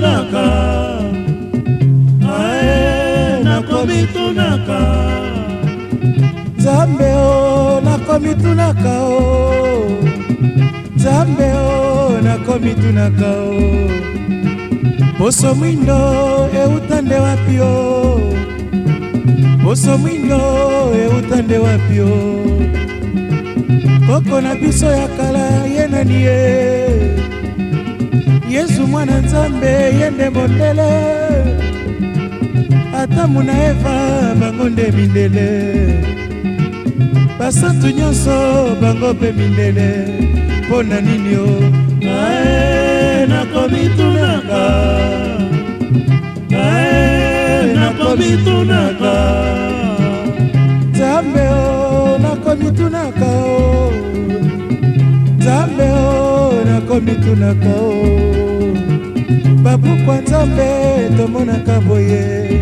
nakomitunaka ae nakomitunaka nzambe o nakomitunaka o nzambe o nakomitunaka o poso mwindo euta nde wapi o poso mwindo euta nde wapi o koko na biso ya kala ye nani ye yesu mwana nzambe ye nde mondele atamu na eva bango nde mindele basantu nyonso bango mpe mindele mpo na nini o ae nakomitunaka ae nakomitunaka nzambe o nakomitunaka o nzambe o nakomitunaka o bapukwa nzambe tomonaka boye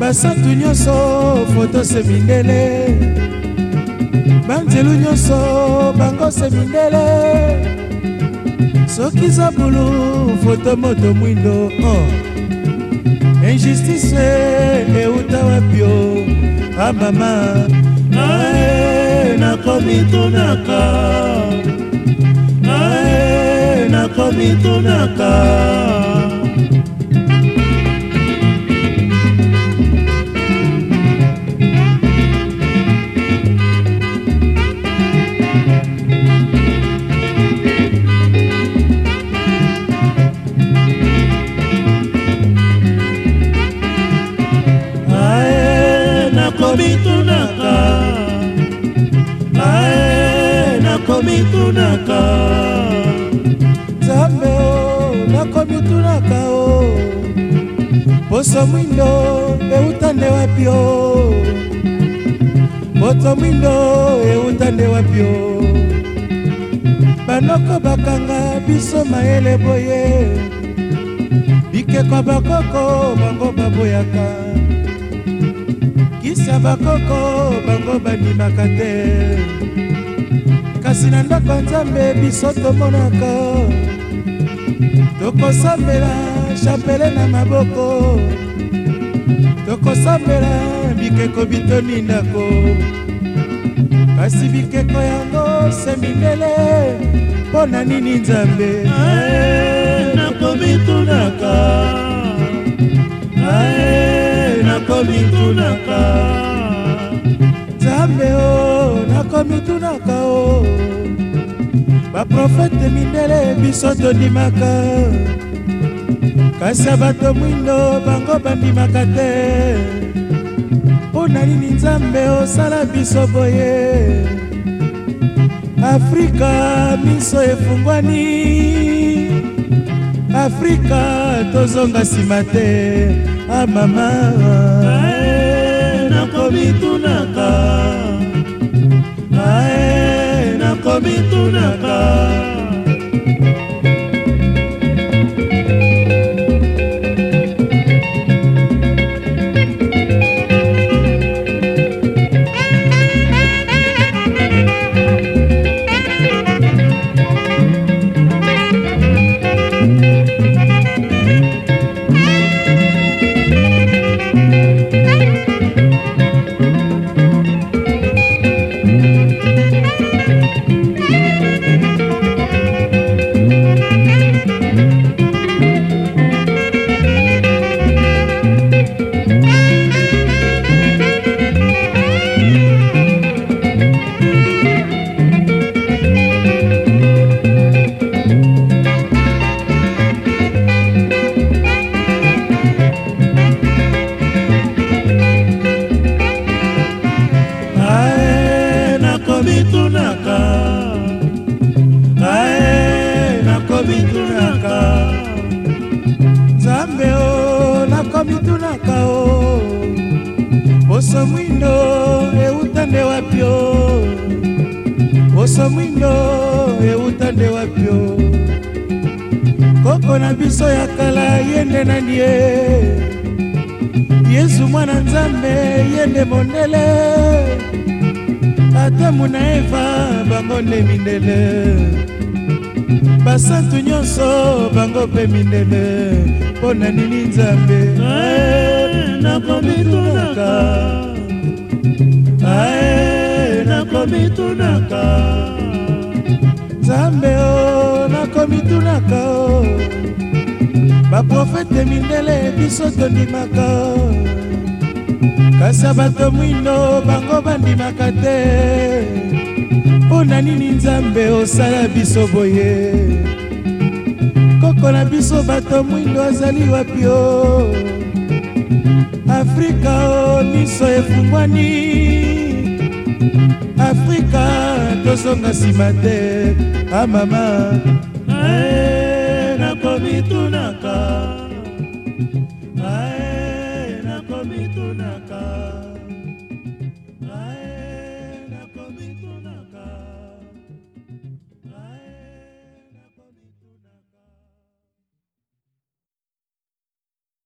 basantu nyonso foto semindele banzelu nyonso bango semindele soki zabulu foto moto mwindo o oh. injustice euta wapio oh. amama ah, ae nakomi tunaka mitunaka nakomitunaka ae nakomitunaka tunaka o poso mwindo euta nde wapi o poto mwindo euta nde wapi o banoko bakanga biso mayele boye bikeko bakoko bango baboyaka kisa bakoko bango bandimaka te kasi na ndako nzambe biso tomonaka tokosambela chapele na maboko tokosambela bikeko bitoni ndako kasi bikeko yango semindele mpo na nini nzambe nakomitunaka ae nakomitunaka nzambe o nakomitunaka o oh. baprofete mindele biso tondimaka kasi ya bato mwindo bango bandimaka te mpo na nini nzambe osala biso boye afrika miso efungwani afrika tozonga nsima te amama ah, nakomitunaka mitunaka biso mwindo euta nde wapio koko na biso ya kala ye nde nani ye yesu mwana nzambe ye nde mondele adamu na eva bango nde mindele basantu nyonso bango mpe mindele mpo na nini nzambe eh, nakomitunaka nakomi tunaka nzambe o nakomi tunaka o baprofete mindele biso tondimaka o kasi bato mwindo bango bandimaka te mpo na nini nzambe osala biso boye koko na biso bato mwindo azali wapi o afrika o miso efungwani afrika tozonga nsima te amama ah, eh, nakomitunaka